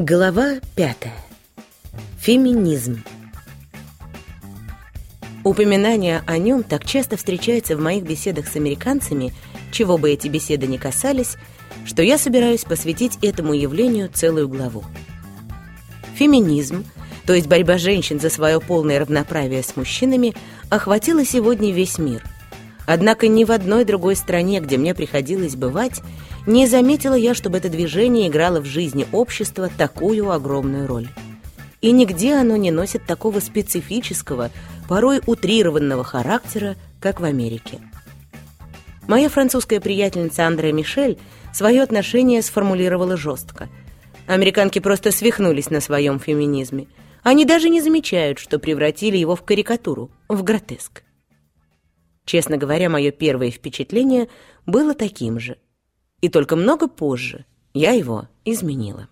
Глава пятая. Феминизм. Упоминание о нем так часто встречается в моих беседах с американцами, чего бы эти беседы ни касались, что я собираюсь посвятить этому явлению целую главу. Феминизм, то есть борьба женщин за свое полное равноправие с мужчинами, охватила сегодня весь мир. Однако ни в одной другой стране, где мне приходилось бывать, не заметила я, чтобы это движение играло в жизни общества такую огромную роль. И нигде оно не носит такого специфического, порой утрированного характера, как в Америке. Моя французская приятельница Андре Мишель свое отношение сформулировала жестко. Американки просто свихнулись на своем феминизме. Они даже не замечают, что превратили его в карикатуру, в гротеск. Честно говоря, мое первое впечатление было таким же – и только много позже я его изменила.